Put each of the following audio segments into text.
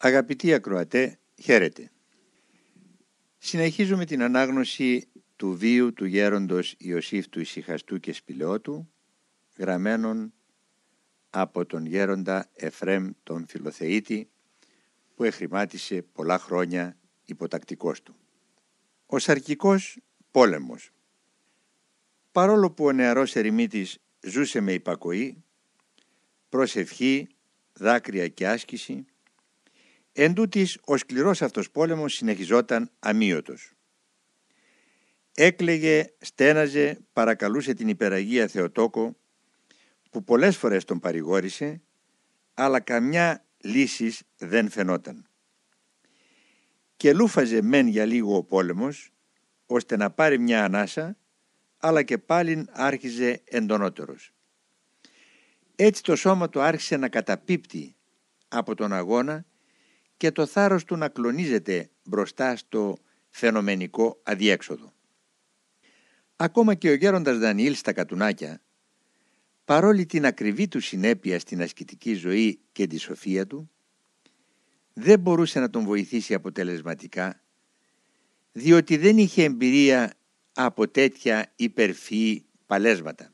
Αγαπητοί ακροατέ, χαίρετε. Συνεχίζουμε την ανάγνωση του βίου του γέροντος Ιωσήφ του Ισυχαστού και Σπηλαιότου, γραμμένων από τον γέροντα Εφρέμ τον Φιλοθεήτη, που εχρημάτισε πολλά χρόνια υποτακτικός του. Ο σαρκικός πόλεμος Παρόλο που ο νεαρός ερημίτης ζούσε με υπακοή, προσευχή, δάκρυα και άσκηση, Εν τούτης, ο σκληρός αυτός πόλεμος συνεχιζόταν αμύωτος. Έκλεγε, στέναζε, παρακαλούσε την υπεραγία Θεοτόκο, που πολλές φορές τον παρηγόρησε, αλλά καμιά λύσης δεν φαινόταν. Και λούφαζε μεν για λίγο ο πόλεμος, ώστε να πάρει μια ανάσα, αλλά και πάλι άρχιζε εντονότερος. Έτσι το σώμα του άρχισε να καταπίπτει από τον αγώνα και το θάρρος του να κλονίζεται μπροστά στο φαινομενικό αδιέξοδο. Ακόμα και ο γέροντας Δανιήλ στα κατουνάκια, παρόλη την ακριβή του συνέπεια στην ασκητική ζωή και τη σοφία του, δεν μπορούσε να τον βοηθήσει αποτελεσματικά, διότι δεν είχε εμπειρία από τέτοια υπερφυή παλέσματα.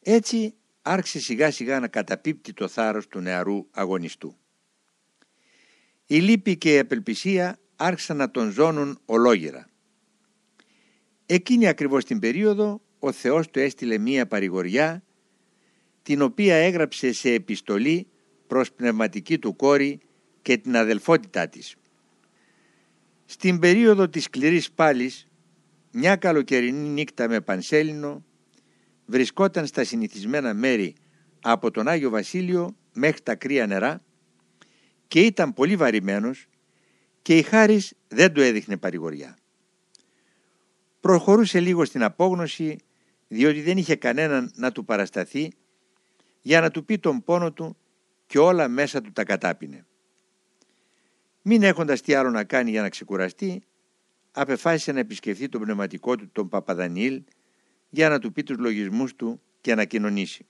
Έτσι άρχισε σιγά σιγά να καταπίπτει το θάρρος του νεαρού αγωνιστού. Η λύπη και η απελπισία άρχισαν να τον ζώνουν ολόγερα. Εκείνη ακριβώς την περίοδο ο Θεός του έστειλε μία παρηγοριά την οποία έγραψε σε επιστολή προς πνευματική του κόρη και την αδελφότητά της. Στην περίοδο της σκληρής πάλης, μια καλοκαιρινή νύχτα με πανσέλινο βρισκόταν στα συνηθισμένα μέρη από τον Άγιο Βασίλειο μέχρι τα κρύα νερά και ήταν πολύ βαρημένος και η Χάρης δεν του έδειχνε παρηγοριά. Προχωρούσε λίγο στην απόγνωση διότι δεν είχε κανέναν να του παρασταθεί για να του πει τον πόνο του και όλα μέσα του τα κατάπινε. Μην έχοντας τι άλλο να κάνει για να ξεκουραστεί, απεφάσισε να επισκεφθεί τον πνευματικό του τον Παπαδανίλ για να του πει τους λογισμούς του και να κοινωνήσει.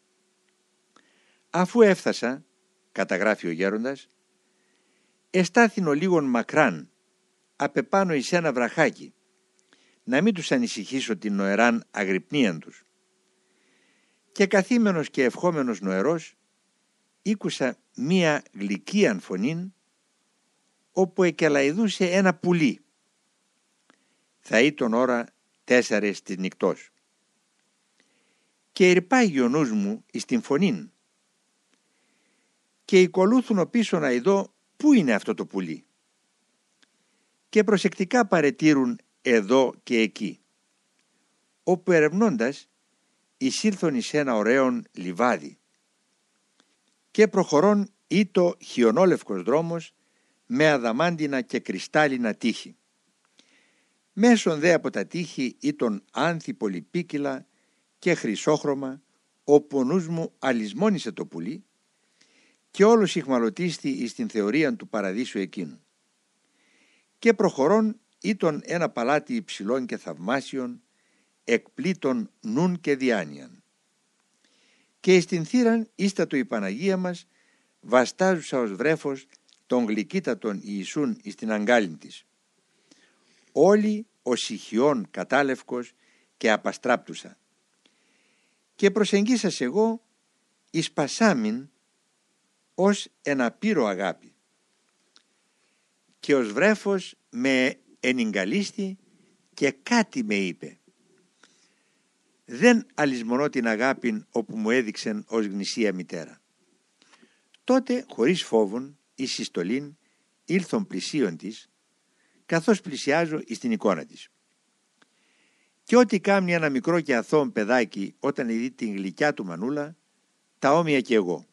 Αφού έφτασα, καταγράφει ο γέροντας, εστάθηνο λίγον μακράν, απεπάνω εις ένα βραχάκι, να μην τους ανησυχήσω την νοεράν αγρυπνίαν τους. Και καθήμενος και ευχόμενος νοερός, ήκουσα μία γλυκίαν φωνήν, όπου εκελαϊδούσε ένα πουλί. Θα ήταν ώρα τέσσερες της νυχτός. Και ερπάγει ο νους μου εις την φωνήν. Και οικολούθουν πίσω να ειδώ πού είναι αυτό το πουλί; Και προσεκτικά παρετήρουν εδώ και εκεί. Όπου ερευνώντας εισήλθον εις ένα ωραίον λιβάδι. Και προχωρών ήτο χιονόλευκος δρόμος με αδαμάντινα και κρυστάλλινα τείχη. Μέσον δε από τα τείχη ήταν άνθη πολυπίκυλα και χρυσόχρωμα, όπου ο νους μου αλυσμόνισε το πουλί και όλος ηχμαλωτίστη εις την θεωρία του παραδείσου εκείνου. Και προχωρών ήταν ένα παλάτι υψηλών και θαυμάσιων, εκπλήτων νουν και διάνοιαν. Και εις την θύραν ίστατο η Παναγία μας, βαστάζουσα ως βρέφος τον γλυκύτατον Ιησούν εις την αγκάλιν της. Όλοι ο συχιών κατάλευκος και απαστράπτουσα. Και προσεγγίσας εγώ εις πασάμιν ως ένα πύρο αγάπη. Και ως βρέφος με ενυγκαλίστη και κάτι με είπε. Δεν αλυσμονώ την αγάπη όπου μου έδειξεν ως γνησία μητέρα. Τότε χωρίς φόβον η συστολήν ήλθον πλησίον της καθώς πλησιάζω εις την εικόνα της. Και ό,τι κάνει ένα μικρό και αθώο παιδάκι όταν δει την γλυκιά του μανούλα, τα όμοια και εγώ.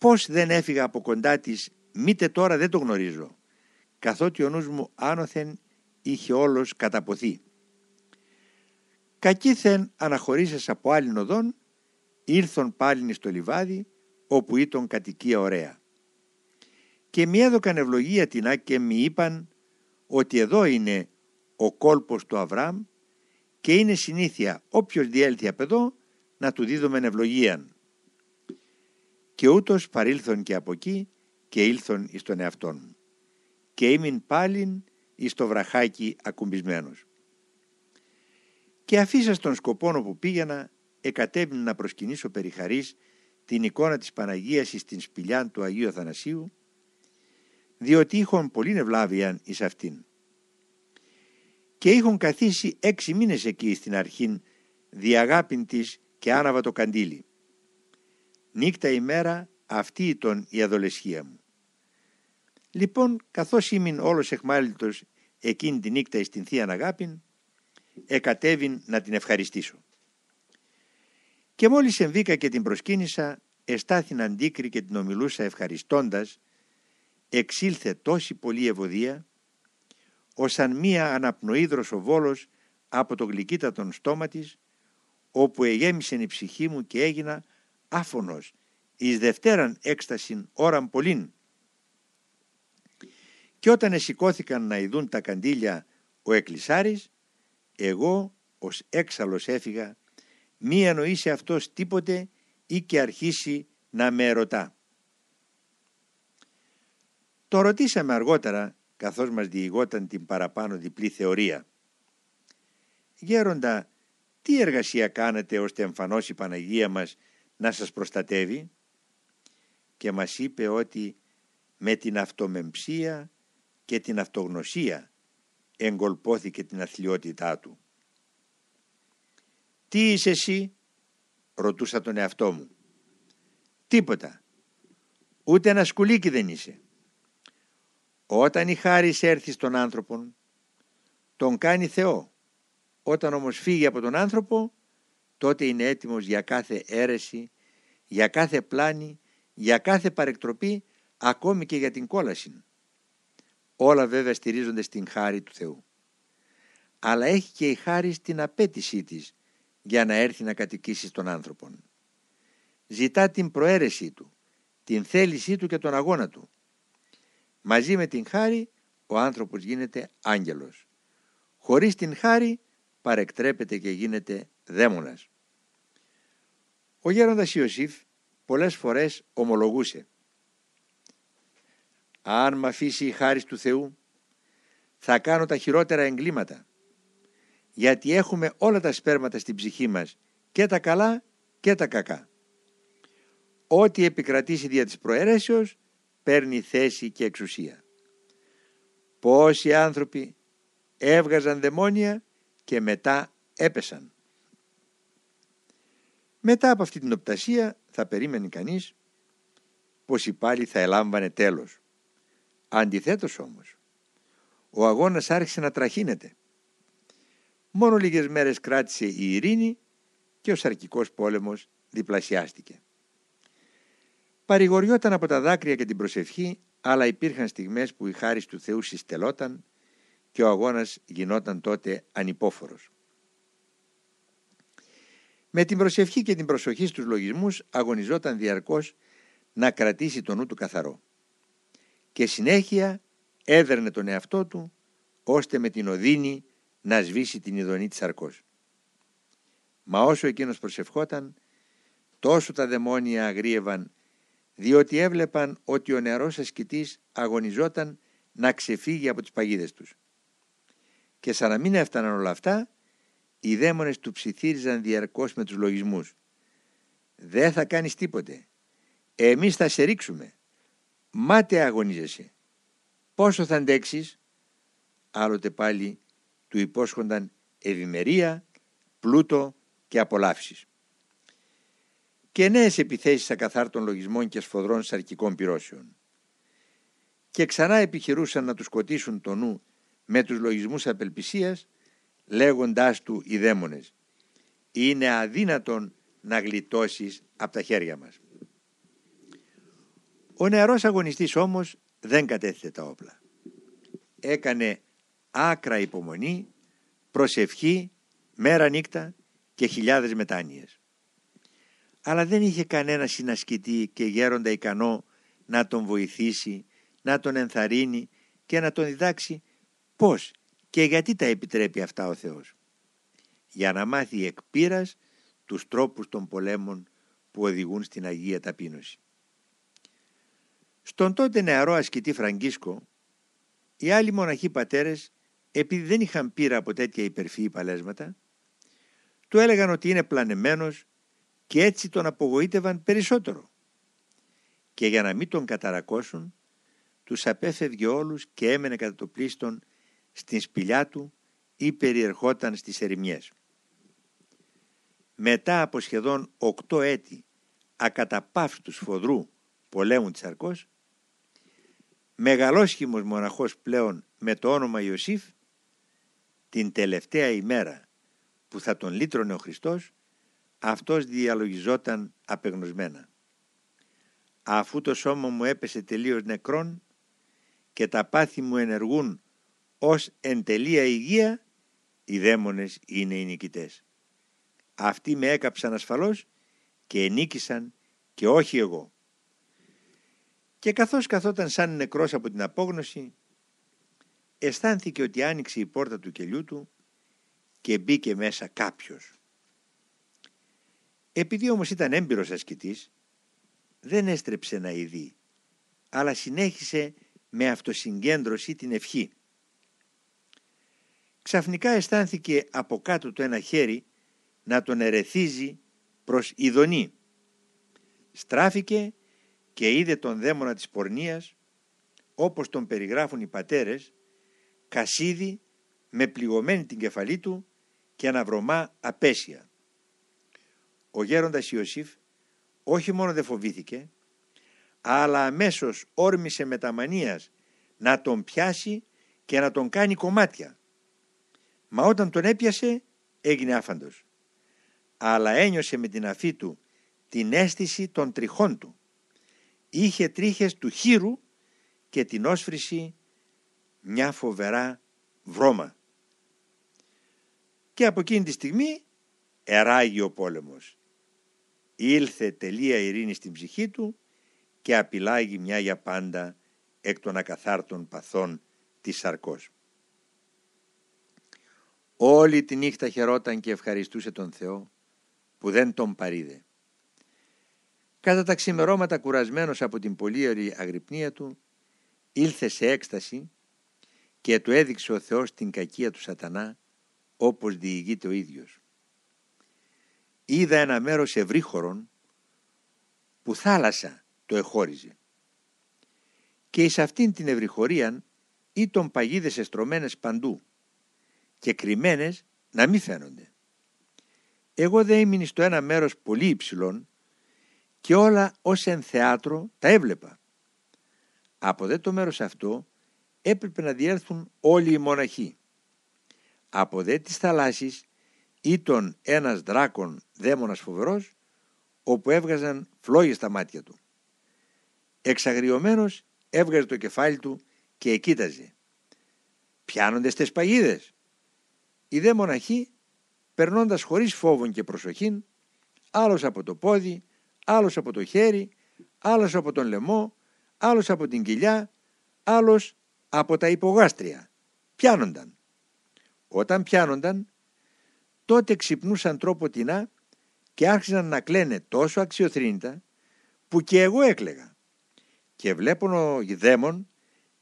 Πώς δεν έφυγα από κοντά της, μήτε τώρα δεν το γνωρίζω, καθότι ο νους μου άνωθεν είχε όλος καταποθεί. Κακήθεν αναχωρήσες από άλλην οδόν, ήρθον πάλιν στο λιβάδι, όπου ήταν κατοικία ωραία. Και μη έδωκαν ευλογία την και μη είπαν ότι εδώ είναι ο κόλπος του Αβραάμ και είναι συνήθεια όποιος διέλθει απ' εδώ να του δίδομεν ευλογίαν και ούτως παρήλθον και από εκεί και ήλθον εις τον εαυτόν μου. Και ήμην πάλιν εις το βραχάκι ακουμπισμένος. Και αφήσα τον σκοπόνο που πήγαινα, εκατέβην να προσκυνήσω περιχαρής την εικόνα της Παναγίας εις την σπηλιά του Αγίου Αθανασίου, διότι είχον πολύ ευλάβιαν εις αυτήν. Και είχον καθίσει έξι μήνες εκεί στην αρχήν, διαγάπην της και άναβα το καντήλι. Νύχτα ημέρα αυτή ήταν η αδολεσχία μου. Λοιπόν, καθώς ήμουν όλος εχμάλιτος εκείνη τη νύχτα στην Θεία Αγάπην, εκατέβην να την ευχαριστήσω. Και μόλις εμβήκα και την προσκύνησα, εστάθην αντίκρι και την ομιλούσα ευχαριστώντας, εξήλθε τόση πολλή ευωδία, αν μία αναπνοή δροσοβόλος από το γλυκύτατον στόμα της, όπου εγέμισε η ψυχή μου και έγινα άφωνος εις δευτέραν έκστασιν ώραν πολλήν. Και όταν εσηκώθηκαν να ειδούν τα καντήλια ο εκκλησάρης, εγώ ως έξαλλος έφυγα, μη εννοήσει αυτός τίποτε ή και αρχίσει να με ερωτά. Το ρωτήσαμε αργότερα, καθώς μας διηγόταν την παραπάνω διπλή θεωρία. «Γέροντα, τι εργασία κάνετε ώστε εμφανώς η Παναγία μας να σας προστατεύει» και μας είπε ότι με την αυτομεμψία και την αυτογνωσία εγκολπώθηκε την αθλειότητά του. «Τι είσαι εσύ» ρωτούσα τον εαυτό μου. «Τίποτα. Ούτε ένα σκουλίκι δεν είσαι. Όταν η χάρη έρθει στον άνθρωπον, τον κάνει Θεό. Όταν όμως φύγει από τον άνθρωπο, τότε είναι έτοιμος για κάθε αίρεση, για κάθε πλάνη, για κάθε παρεκτροπή, ακόμη και για την κόλαση. Όλα βέβαια στηρίζονται στην χάρη του Θεού. Αλλά έχει και η χάρη στην απέτησή της για να έρθει να κατοικήσει στον άνθρωπον. Ζητά την προαίρεσή του, την θέλησή του και τον αγώνα του. Μαζί με την χάρη ο άνθρωπος γίνεται άγγελος. Χωρίς την χάρη παρεκτρέπεται και γίνεται δαίμονας. Ο γέροντας Ιωσήφ πολλές φορές ομολογούσε «Αν μ' αφήσει η χάρη του Θεού θα κάνω τα χειρότερα εγκλήματα γιατί έχουμε όλα τα σπέρματα στην ψυχή μας και τα καλά και τα κακά. Ό,τι επικρατήσει δια της προαίρεσεως παίρνει θέση και εξουσία. Πόσοι άνθρωποι έβγαζαν δαιμόνια και μετά έπεσαν. Μετά από αυτή την οπτασία θα περίμενε κανείς πως η πάλι θα ελάμβανε τέλος. Αντιθέτως όμως, ο αγώνας άρχισε να τραχύνεται. Μόνο λίγες μέρες κράτησε η ειρήνη και ο σαρκικός πόλεμος διπλασιάστηκε. Παρηγοριόταν από τα δάκρυα και την προσευχή, αλλά υπήρχαν στιγμές που η χάρη του Θεού συστελόταν και ο αγώνας γινόταν τότε ανυπόφορος. Με την προσευχή και την προσοχή στους λογισμούς αγωνιζόταν διαρκώς να κρατήσει το νου του καθαρό. Και συνέχεια έδερνε τον εαυτό του ώστε με την οδύνη να σβήσει την ειδονή της αρκός. Μα όσο εκείνος προσευχόταν, τόσο τα δαιμόνια αγρίευαν, διότι έβλεπαν ότι ο νεαρός ασκητής αγωνιζόταν να ξεφύγει από τις παγίδες τους. Και σαν να μην έφταναν όλα αυτά, οι δαίμονες του ψιθύριζαν διαρκώς με τους λογισμούς. «Δεν θα κάνεις τίποτε. Εμείς θα σε ρίξουμε. Μάτε αγωνίζεσαι. Πόσο θα αντέξεις» άλλοτε πάλι του υπόσχονταν ευημερία, πλούτο και απολαύσεις. Και νέες επιθέσεις ακαθάρτων λογισμών και σφοδρών σαρκικών πυρώσεων. Και ξανά επιχειρούσαν να τους σκοτήσουν το νου με τους λογισμούς απελπισίας, λέγοντάς του οι δαίμονες «Είναι αδύνατον να γλιτώσεις από τα χέρια μας». Ο νεαρός αγωνιστής όμως δεν κατέθετε τα όπλα. Έκανε άκρα υπομονή, προσευχή, μέρα νύχτα και χιλιάδες μετάνοιες. Αλλά δεν είχε κανένα συνασκητή και γέροντα ικανό να τον βοηθήσει, να τον ενθαρρύνει και να τον διδάξει πώς και γιατί τα επιτρέπει αυτά ο Θεός; Για να μάθει εκ πείρας τους τρόπους των πολέμων που οδηγούν στην Αγία Ταπείνωση. Τον τότε νεαρό ασκητή Φραγκίσκο, οι άλλοι μοναχοί πατέρες, επειδή δεν είχαν πείρα από τέτοια υπερφυή παλέσματα, του έλεγαν ότι είναι πλανεμένος και έτσι τον απογοήτευαν περισσότερο. Και για να μην τον καταρακώσουν, τους απέφευγε όλους και έμενε κατά το πλήστον στην σπηλιά του ή περιερχόταν στις ερημιές. Μετά από σχεδόν οκτώ έτη ακαταπαύστους σφοδρού πολέμου της Αρκός, μεγαλόσχημος μοναχός πλέον με το όνομα Ιωσήφ, την τελευταία ημέρα που θα τον λύτρωνε ο Χριστός, αυτός διαλογιζόταν απεγνωσμένα. Αφού το σώμα μου έπεσε τελείως νεκρόν και τα πάθη μου ενεργούν ως εν τελεία υγεία, οι δαίμονες είναι οι νικητές. Αυτοί με έκαψαν ασφαλώς και ενίκησαν και όχι εγώ. Και καθώς καθόταν σαν νεκρός από την απόγνωση, αισθάνθηκε ότι άνοιξε η πόρτα του κελιού του και μπήκε μέσα κάποιος. Επειδή όμως ήταν έμπειρος ασκητής, δεν έστρεψε να ειδεί, αλλά συνέχισε με αυτοσυγκέντρωση την ευχή. Ξαφνικά αισθάνθηκε από κάτω το ένα χέρι να τον ερεθίζει προς ειδονή. Στράφηκε και είδε τον δαίμονα της πορνείας, όπως τον περιγράφουν οι πατέρες, κασίδι με πληγωμένη την κεφαλή του και αναβρωμά απέσια. Ο γέροντας Ιωσήφ όχι μόνο δεν φοβήθηκε, αλλά αμέσως όρμησε με τα μανίας να τον πιάσει και να τον κάνει κομμάτια. Μα όταν τον έπιασε έγινε άφαντος. Αλλά ένιωσε με την αφή του την αίσθηση των τριχών του. Είχε τρίχες του χείρου και την όσφρηση μια φοβερά βρώμα. Και από εκείνη τη στιγμή εράγει ο πόλεμος. Ήλθε τελεία ειρήνη στην ψυχή του και απειλάγει μια για πάντα εκ των ακαθάρτων παθών της σαρκός. Όλη τη νύχτα χαιρόταν και ευχαριστούσε τον Θεό που δεν τον παρείδε. Κατά τα ξημερώματα κουρασμένος από την πολύωρη αγρυπνία του ήλθε σε έκσταση και του έδειξε ο Θεός την κακία του σατανά όπως διηγείται ο ίδιος. Είδα ένα μέρος ευρύχωρον που θάλασσα το εχώριζε και εις αυτήν την ευρυχωρίαν ήταν παγίδες εστρωμένες παντού και κρυμμένες να μην φαίνονται. Εγώ δεν ήμουν στο ένα μέρος πολύ υψηλόν και όλα ως εν θεάτρο τα έβλεπα. Από δε το μέρος αυτό έπρεπε να διέρθουν όλοι οι μοναχοί. Από δε τις θαλάσσης ήταν ένας δράκον δαίμονας φοβερός όπου έβγαζαν φλόγες στα μάτια του. Εξαγριωμένος έβγαζε το κεφάλι του και εκείταζε. Πιάνονται στις παγίδες. Οι δε μοναχοί περνώντας χωρίς φόβον και προσοχήν άλλος από το πόδι, άλλος από το χέρι, άλλος από τον λαιμό, άλλος από την κοιλιά, άλλος από τα υπογάστρια. Πιάνονταν. Όταν πιάνονταν, τότε ξυπνούσαν τρόποτινά και άρχισαν να κλαίνε τόσο αξιοθρύνητα που και εγώ έκλεγα. Και βλέπουν ο δαίμον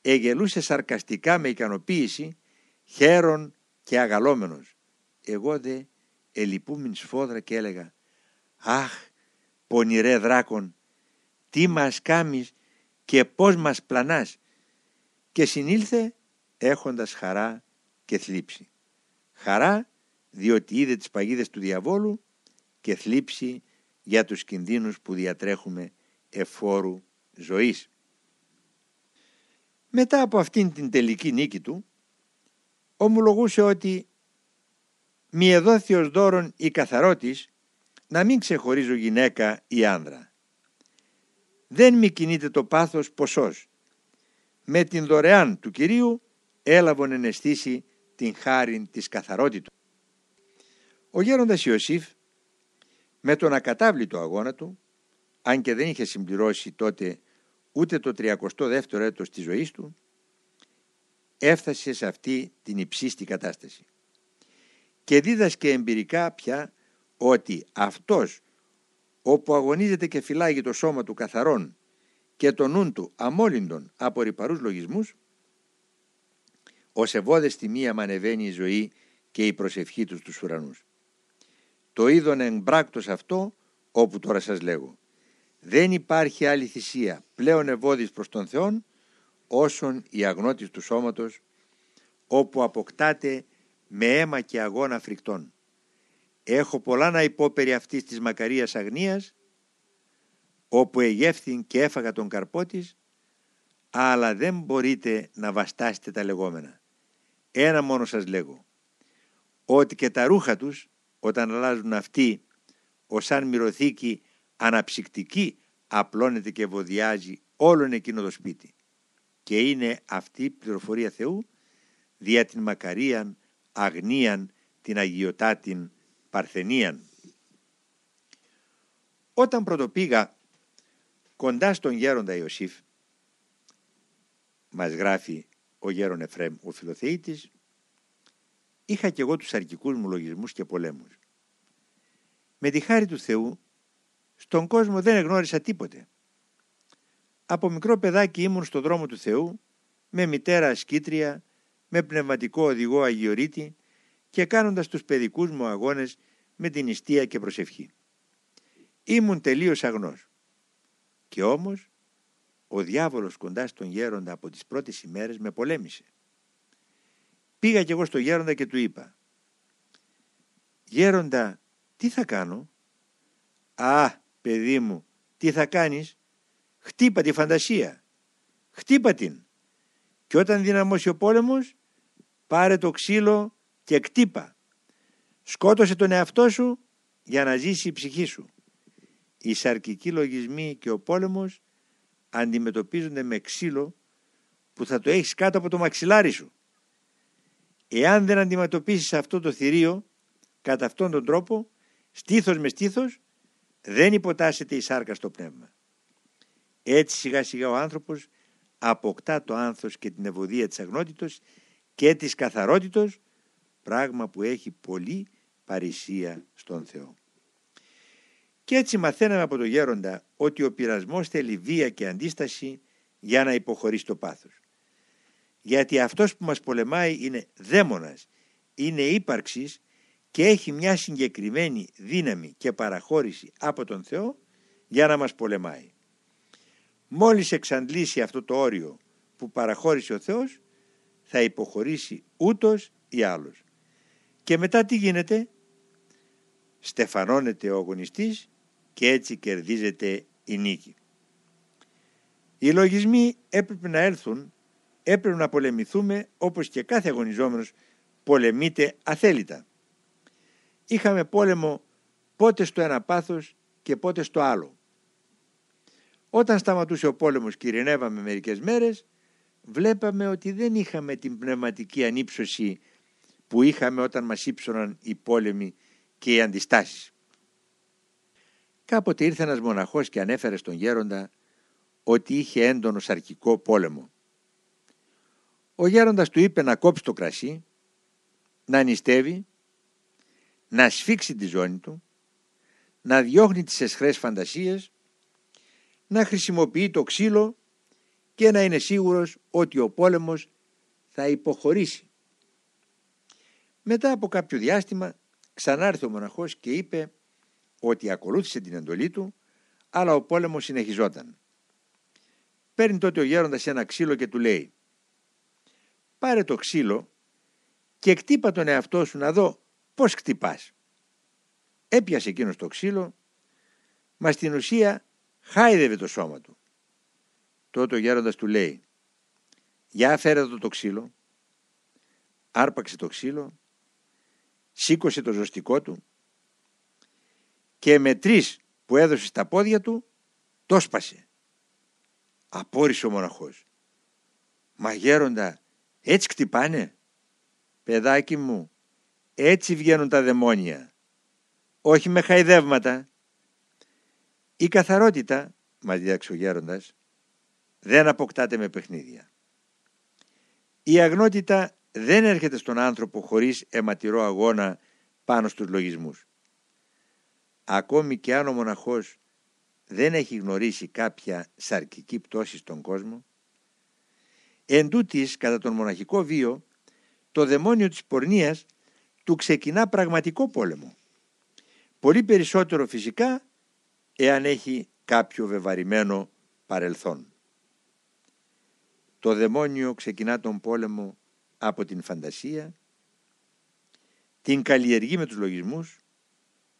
εγελούσε σαρκαστικά με ικανοποίηση, χαίρον και αγαλόμενος. Εγώ δε ελυπούμην σφόδρα και έλεγα «Αχ, πονηρέ δράκον, τι μας κάμεις και πώς μας πλανάς» και συνήλθε έχοντας χαρά και θλίψη. Χαρά διότι είδε τις παγίδες του διαβόλου και θλίψη για τους κινδύνους που διατρέχουμε εφόρου ζωής. Μετά από αυτήν την τελική νίκη του, ομολογούσε ότι «Μη εδόθη ως δώρον η καθαρότης να μην ξεχωρίζω γυναίκα ή άνδρα. Δεν μη κινείται το πάθος ποσός. Με την δωρεάν του Κυρίου έλαβον εναισθήσει την χάριν της καθαρότητου. Ο γέροντας Ιωσήφ με τον ακατάβλητο αγώνα του, αν και δεν είχε συμπληρώσει τότε ούτε το 32ο έτος της ζωής του, έφτασε σε αυτή την υψίστη κατάσταση. Και δίδασκε εμπειρικά πια ότι αυτός όπου αγωνίζεται και φυλάγει το σώμα του καθαρόν και το νουν του αμόλυντον από ρηπαρούς λογισμούς, ως ευόδεστη μία μανεβαίνει η ζωή και η προσευχή τους στους ουρανούς. Το είδον εμπράκτος αυτό όπου τώρα σας λέγω. Δεν υπάρχει άλλη θυσία πλέον ευώδης προς τον Θεόν όσον η αγνότης του σώματος όπου αποκτάται με αίμα και αγώνα φρικτών. Έχω πολλά να πω περί αυτής της μακαρίας αγνίας όπου εγεύθην και έφαγα τον καρπό της αλλά δεν μπορείτε να βαστάσετε τα λεγόμενα. Ένα μόνο σας λέγω ότι και τα ρούχα τους όταν αλλάζουν αυτοί ως σαν μυρωθήκη αναψυκτική απλώνεται και βοδιάζει όλον εκείνο το σπίτι. Και είναι αυτή η πληροφορία Θεού δια την μακαρίαν, αγνίαν, την αγιοτάτην, παρθενίαν. Όταν πρωτοπήγα κοντά στον γέροντα Ιωσήφ, μας γράφει ο γέρον Εφραίμ ο φιλοθεήτης, είχα και εγώ τους αρκικούς μου λογισμούς και πολέμους. Με τη χάρη του Θεού, στον κόσμο δεν εγνώρισα τίποτε. Από μικρό παιδάκι ήμουν στο δρόμο του Θεού, με μητέρα ασκήτρια, με πνευματικό οδηγό αγιορείτη και κάνοντας τους παιδικούς μου αγώνες με την ιστία και προσευχή. Ήμουν τελείως αγνός. Και όμως ο διάβολος κοντά στον γέροντα από τις πρώτες ημέρες με πολέμησε. Πήγα κι εγώ στο γέροντα και του είπα «Γέροντα, τι θα κάνω» «Α, παιδί μου, τι θα κάνεις» «Χτύπα τη φαντασία, χτύπα την» και όταν δυναμώσει ο πόλεμος πάρε το ξύλο και κτύπα. Σκότωσε τον εαυτό σου για να ζήσει η ψυχή σου. Οι σαρκικοί λογισμοί και ο πόλεμος αντιμετωπίζονται με ξύλο που θα το έχεις κάτω από το μαξιλάρι σου. Εάν δεν αντιμετωπίσεις αυτό το θηρίο κατά αυτόν τον τρόπο, στήθος με στήθος, δεν υποτάσσεται η σάρκα στο πνεύμα. Έτσι σιγά σιγά ο άνθρωπος αποκτά το άνθος και την ευωδία της αγνότητος και της καθαρότητος, πράγμα που έχει πολύ παρησία στον Θεό. Και έτσι μαθαίναμε από τον γέροντα ότι ο πειρασμός θέλει βία και αντίσταση για να υποχωρήσει το πάθος. Γιατί αυτός που μας πολεμάει είναι δαίμονας, είναι ύπαρξης και έχει μια συγκεκριμένη δύναμη και παραχώρηση από τον Θεό για να μας πολεμάει. Μόλις εξαντλήσει αυτό το όριο που παραχώρησε ο Θεός θα υποχωρήσει ούτως ή άλλος. Και μετά τι γίνεται; Στεφανώνεται ο αγωνιστής και έτσι κερδίζεται η νίκη. Οι λογισμοί έπρεπε να έρθουν, έπρεπε να πολεμηθούμε όπως και κάθε αγωνιζόμενος πολεμείται αθέλητα. Είχαμε πόλεμο πότε στο ένα πάθος και πότε στο άλλο. Όταν σταματούσε ο πόλεμος και ειρηνεύαμε μερικές μέρες, βλέπαμε ότι δεν είχαμε την πνευματική ανύψωση που είχαμε όταν μας ύψωναν οι πόλεμοι και οι αντιστάσεις. Κάποτε ήρθε ένας μοναχός και ανέφερε στον γέροντα ότι είχε έντονο σαρκικό πόλεμο. Ο γέροντας του είπε να κόψει το κρασί, να νηστεύει, να σφίξει τη ζώνη του, να διώχνει τις εσχρές φαντασίες, να χρησιμοποιεί το ξύλο και να είναι σίγουρος ότι ο πόλεμος θα υποχωρήσει. Μετά από κάποιο διάστημα ξανάρθε ο μοναχός και είπε ότι ακολούθησε την εντολή του αλλά ο πόλεμος συνεχιζόταν. Παίρνει τότε ο γέροντας ένα ξύλο και του λέει «Πάρε το ξύλο και κτύπα τον εαυτό σου να δω πώς κτυπάς». Έπιασε εκείνος το ξύλο, μα στην ουσία χάιδευε το σώμα του. Τότε ο γέροντας του λέει «Για φέρε το το ξύλο». Άρπαξε το ξύλο, σήκωσε το ζωστικό του και με τρεις που έδωσε στα πόδια του το σπασε. Απόρρισε ο μοναχός. «Μα γέροντα, έτσι κτυπάνε» «Παιδάκι μου, έτσι βγαίνουν τα δαιμόνια, όχι με χαϊδεύματα». Η καθαρότητα, μας διδάξει ο γέροντας, δεν αποκτάται με παιχνίδια. Η αγνότητα δεν έρχεται στον άνθρωπο χωρίς αιματηρό αγώνα πάνω στους λογισμούς. Ακόμη και αν ο μοναχός δεν έχει γνωρίσει κάποια σαρκική πτώση στον κόσμο. Εν τούτης, κατά τον μοναχικό βίο, το δαιμόνιο της πορνείας του ξεκινά πραγματικό πόλεμο. Πολύ περισσότερο φυσικά εάν έχει κάποιο βεβαρημένο παρελθόν. Το δαιμόνιο ξεκινά τον πόλεμο από την φαντασία, την καλλιεργεί με τους λογισμούς,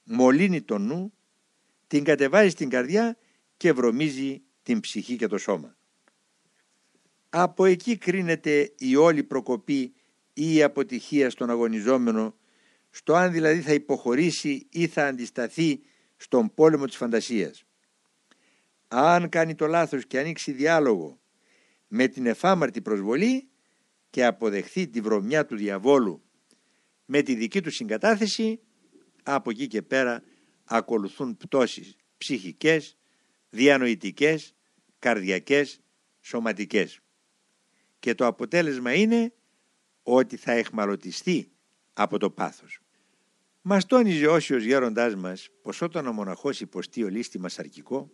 μολύνει τον νου, την κατεβάζει στην καρδιά και βρωμίζει την ψυχή και το σώμα. Από εκεί κρίνεται η όλη προκοπή ή η αποτυχία στον αγωνιζόμενο, στο αν δηλαδή θα υποχωρήσει ή θα αντισταθεί στον πόλεμο της φαντασίας. Αν κάνει το λάθος και ανοίξει διάλογο με την εφάμαρτη προσβολή και αποδεχθεί τη βρωμιά του διαβόλου με τη δική του συγκατάθεση, από εκεί και πέρα ακολουθούν πτώσεις ψυχικές, διανοητικές, καρδιακές, σωματικές. Και το αποτέλεσμα είναι ότι θα εχμαλωτιστεί από το πάθος. Μας τόνιζε όσιος γέροντάς μας πως όταν ο μοναχός υποστεί ο λίστημα αρκικό,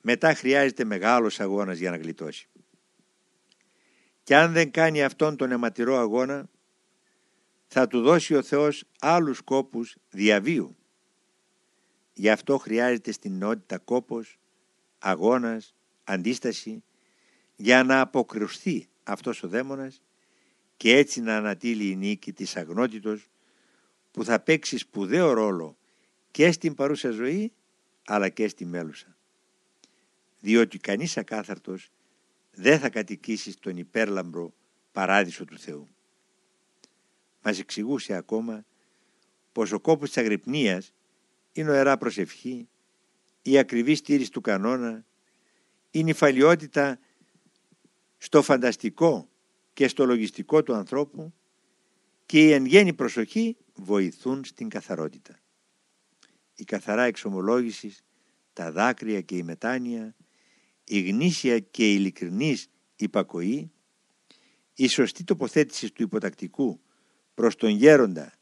μετά χρειάζεται μεγάλος αγώνας για να γλιτώσει. Και αν δεν κάνει αυτόν τον αιματηρό αγώνα, θα του δώσει ο Θεός άλλους κόπους διαβίου. Γι' αυτό χρειάζεται στην νότητα κόπος, αγώνας, αντίσταση, για να αποκρουστεί αυτός ο δαίμονας και έτσι να ανατείλει η νίκη της αγνότητος που θα παίξει σπουδαίο ρόλο και στην παρούσα ζωή αλλά και στη μέλουσα. Διότι κανείς ακάθαρτος δεν θα κατοικήσει στον υπέρλαμπρο παράδεισο του Θεού. Μας εξηγούσε ακόμα πως ο κόπος της αγρυπνίας η νοερά προσευχή, η ακριβή στήριση του κανόνα, η νυφαλιότητα στο φανταστικό και στο λογιστικό του ανθρώπου και η εν γέννη προσοχή βοηθούν στην καθαρότητα. Η καθαρά εξομολόγηση, τα δάκρυα και η μετάνοια, η γνήσια και η ειλικρινής υπακοή, η σωστή τοποθέτηση του υποτακτικού προς τον γέροντα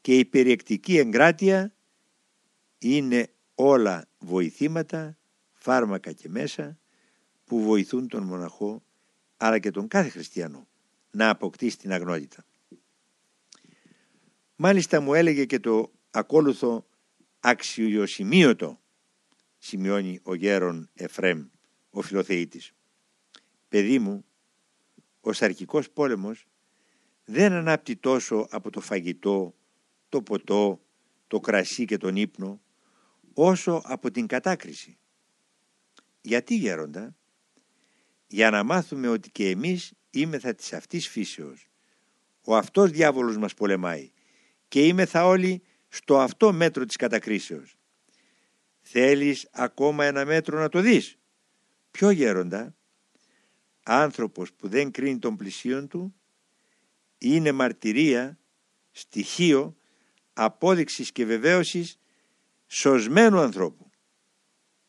και η περιεκτική εγκράτεια είναι όλα βοηθήματα, φάρμακα και μέσα που βοηθούν τον μοναχό αλλά και τον κάθε χριστιανό να αποκτήσει την αγνότητα. Μάλιστα μου έλεγε και το ακόλουθο αξιοσημείωτο σημειώνει ο γέρον Εφρέμ, ο φιλοθεήτης. Παιδί μου, ο σαρκικός πόλεμος δεν ανάπτει τόσο από το φαγητό, το ποτό, το κρασί και τον ύπνο, όσο από την κατάκριση. Γιατί γέροντα, για να μάθουμε ότι και εμείς είμεθα της αυτής φύσεως. Ο αυτός διάβολος μας πολεμάει και είμεθα όλοι στο αυτό μέτρο της κατακρίσεως. Θέλεις ακόμα ένα μέτρο να το δεις; Ποιο γέροντα, άνθρωπος που δεν κρίνει τον πλησίον του, είναι μαρτυρία, στοιχείο, απόδειξης και βεβαίωσης σωσμένου ανθρώπου.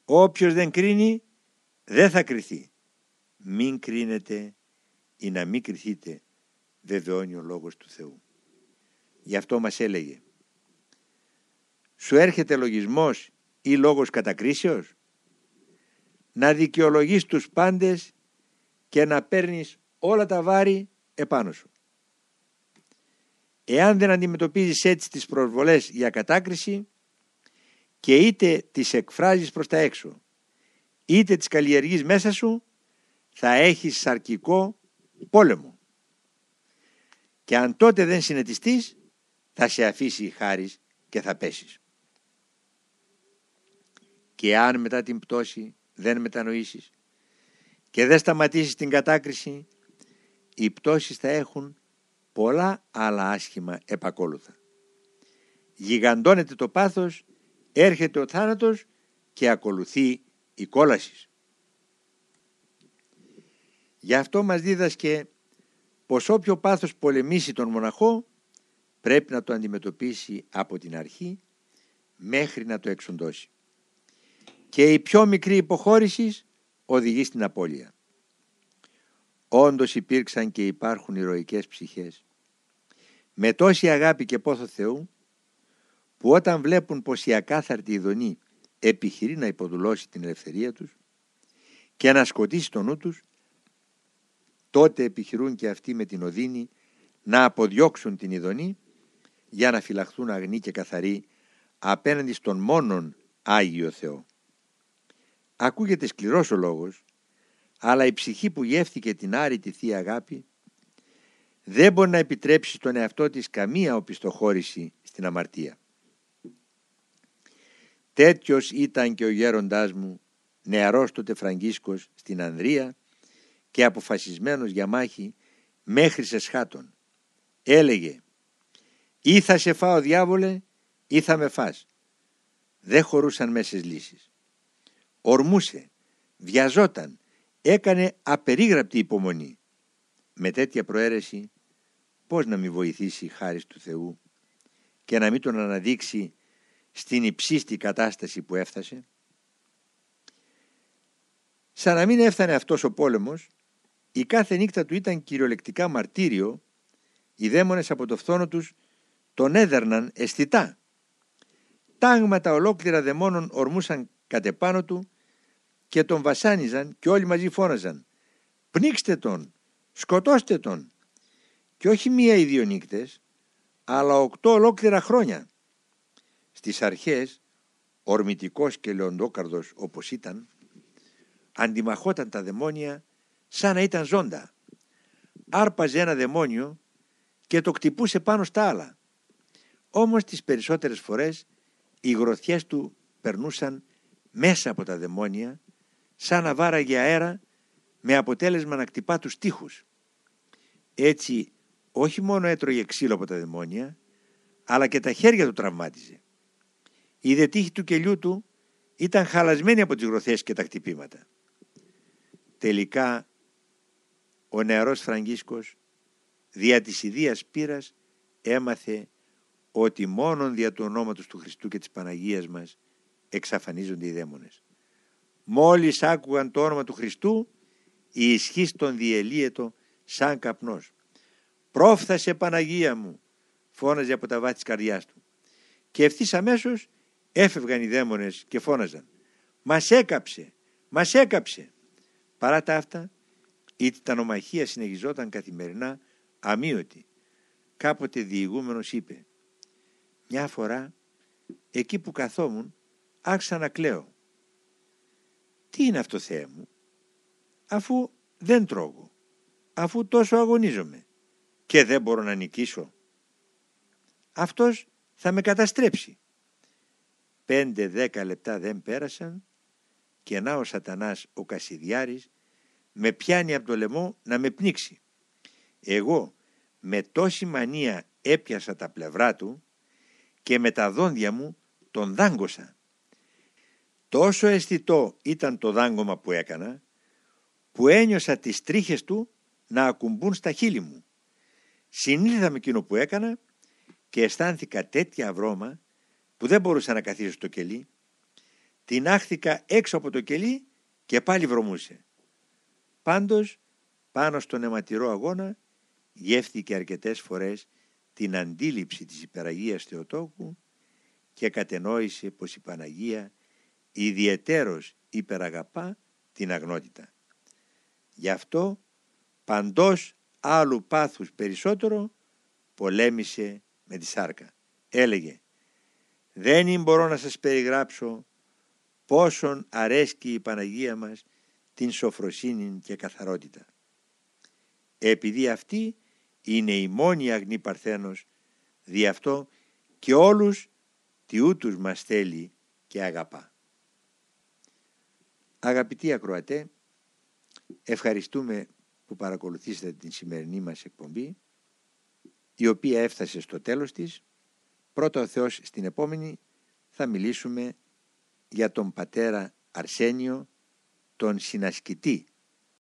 Όποιος δεν κρίνει, δεν θα κριθεί. Μην κρίνετε ή να μην κριθείτε, βεβαιώνει ο Λόγος του Θεού. Γι' αυτό μας έλεγε «Σου έρχεται λογισμός ή λόγος κατακρίσεως» να δικαιολογείς τους πάντες και να παίρνεις όλα τα βάρη επάνω σου. Εάν δεν αντιμετωπίζεις έτσι τις προσβολές για κατάκριση και είτε τις εκφράζεις προς τα έξω είτε τις καλλιεργείς μέσα σου θα έχεις σαρκικό πόλεμο. Και αν τότε δεν συνετιστείς θα σε αφήσει η χάρις και θα πέσεις. Και αν μετά την πτώση δεν μετανοήσεις και δεν σταματήσεις την κατάκριση, οι πτώσεις θα έχουν πολλά άλλα άσχημα επακόλουθα. Γιγαντώνεται το πάθος, έρχεται ο θάνατος και ακολουθεί η κόλασης. Γι' αυτό μας δίδασκε πως όποιο πάθος πολεμήσει τον μοναχό πρέπει να το αντιμετωπίσει από την αρχή μέχρι να το εξοντώσει. Και η πιο μικρή υποχώρησης οδηγεί στην απώλεια. Όντως υπήρξαν και υπάρχουν ηρωικές ψυχές με τόση αγάπη και πόθο Θεού που όταν βλέπουν πως η ακάθαρτη ειδονή επιχειρεί να υποδουλώσει την ελευθερία τους και να σκοτήσει τον νου τους, τότε επιχειρούν και αυτοί με την οδύνη να αποδιώξουν την ειδονή για να φυλαχθούν αγνοί και καθαροί απέναντι στον μόνον Άγιο Θεό. Ακούγεται σκληρός ο λόγος, αλλά η ψυχή που γεύθηκε την άρρητη Θεία Αγάπη δεν μπορεί να επιτρέψει στον εαυτό της καμία οπισθοχώρηση στην αμαρτία. Τέτοιος ήταν και ο γέροντάς μου, νεαρός τότε Φραγκίσκος στην Ανδρία και αποφασισμένος για μάχη μέχρι σε σχάτων. Έλεγε «Ή θα σε φάω διάβολε ή θα με φας». Δεν χωρούσαν μέσες λύσεις. Ορμούσε, βιαζόταν, έκανε απερίγραπτη υπομονή. Με τέτοια προαίρεση πώς να μην βοηθήσει η χάρη του Θεού και να μην τον αναδείξει στην υψίστη κατάσταση που έφτασε; Σαν να μην έφτανε αυτός ο πόλεμος, η κάθε νύχτα του ήταν κυριολεκτικά μαρτύριο, οι δαίμονες από το φθόνο τους τον έδερναν αισθητά. Τάγματα ολόκληρα δαιμόνων ορμούσαν κατ' του και τον βασάνιζαν και όλοι μαζί φώναζαν «Πνίξτε τον, σκοτώστε τον» και όχι μία ή δύο νύχτες, αλλά οκτώ ολόκληρα χρόνια. Στις αρχές, ορμητικός και λεοντόκαρδος όπως ήταν, αντιμαχόταν τα δαιμόνια σαν να ήταν ζώντα. Άρπαζε ένα δαιμόνιο και το κτυπούσε πάνω στα άλλα. Όμως τις περισσότερες φορές οι γροθιές του περνούσαν μέσα από τα δαιμόνια σαν να βάραγε αέρα με αποτέλεσμα να κτυπά τους τείχους. Έτσι όχι μόνο έτρωγε ξύλο από τα δαιμόνια, αλλά και τα χέρια του τραυμάτιζε. Η δετύχη του κελιού του ήταν χαλασμένη από τις γροθές και τα χτυπήματα. Τελικά ο νεαρός Φραγκίσκος δια της ιδίας πείρας έμαθε ότι μόνον δια του ονόματος του Χριστού και της Παναγίας μας εξαφανίζονται οι δαίμονες. Μόλις άκουγαν το όνομα του Χριστού η ισχύς τον διελύετο σαν καπνός. «Πρόφθασε Παναγία μου» φώναζε από τα βάθη της καρδιάς του. Και ευθύς αμέσως έφευγαν οι δαίμονες και φώναζαν «Μας έκαψε! Μας έκαψε!» Παρά τα αυτά η τιτανομαχία συνεχιζόταν καθημερινά αμύωτη. Κάποτε διηγούμενος είπε «Μια φορά εκεί που καθόμουν άρχισα να κλαίω. Τι είναι αυτό Θεέ μου, αφού δεν τρώγω, αφού τόσο αγωνίζομαι και δεν μπορώ να νικήσω. Αυτός θα με καταστρέψει. Πέντε δέκα λεπτά δεν πέρασαν και να ο σατανάς ο Κασιδιάρης με πιάνει από το λαιμό να με πνίξει. Εγώ με τόση μανία έπιασα τα πλευρά του και με τα δόντια μου τον δάγκωσα. Τόσο αισθητό ήταν το δάγκωμα που έκανα που ένιωσα τις τρίχες του να ακουμπούν στα χείλη μου. Συνείδησα με εκείνο που έκανα και αισθάνθηκα τέτοια βρώμα που δεν μπορούσα να καθίσω στο κελί. Την άχθηκα έξω από το κελί και πάλι βρωμούσε. Πάντως πάνω στον αιματηρό αγώνα γεύθηκε αρκετές φορές την αντίληψη της υπεραγίας Θεοτόκου και κατενόησε πως η Παναγία ιδιαιτέρως υπεραγαπά την αγνότητα. Γι' αυτό παντός άλλου πάθους περισσότερο πολέμησε με τη σάρκα. Έλεγε «Δεν μπορώ να σας περιγράψω πόσον αρέσκει η Παναγία μας την σοφροσύνη και καθαρότητα. Επειδή αυτή είναι η μόνη αγνή παρθένος, δι' αυτό και όλους τιούτους μας θέλει και αγαπά. Αγαπητοί ακροατέ, ευχαριστούμε που παρακολουθήσατε την σημερινή μας εκπομπή, η οποία έφτασε στο τέλος της. Πρώτα ο Θεός στην επόμενη θα μιλήσουμε για τον πατέρα Αρσένιο, τον συνασκητή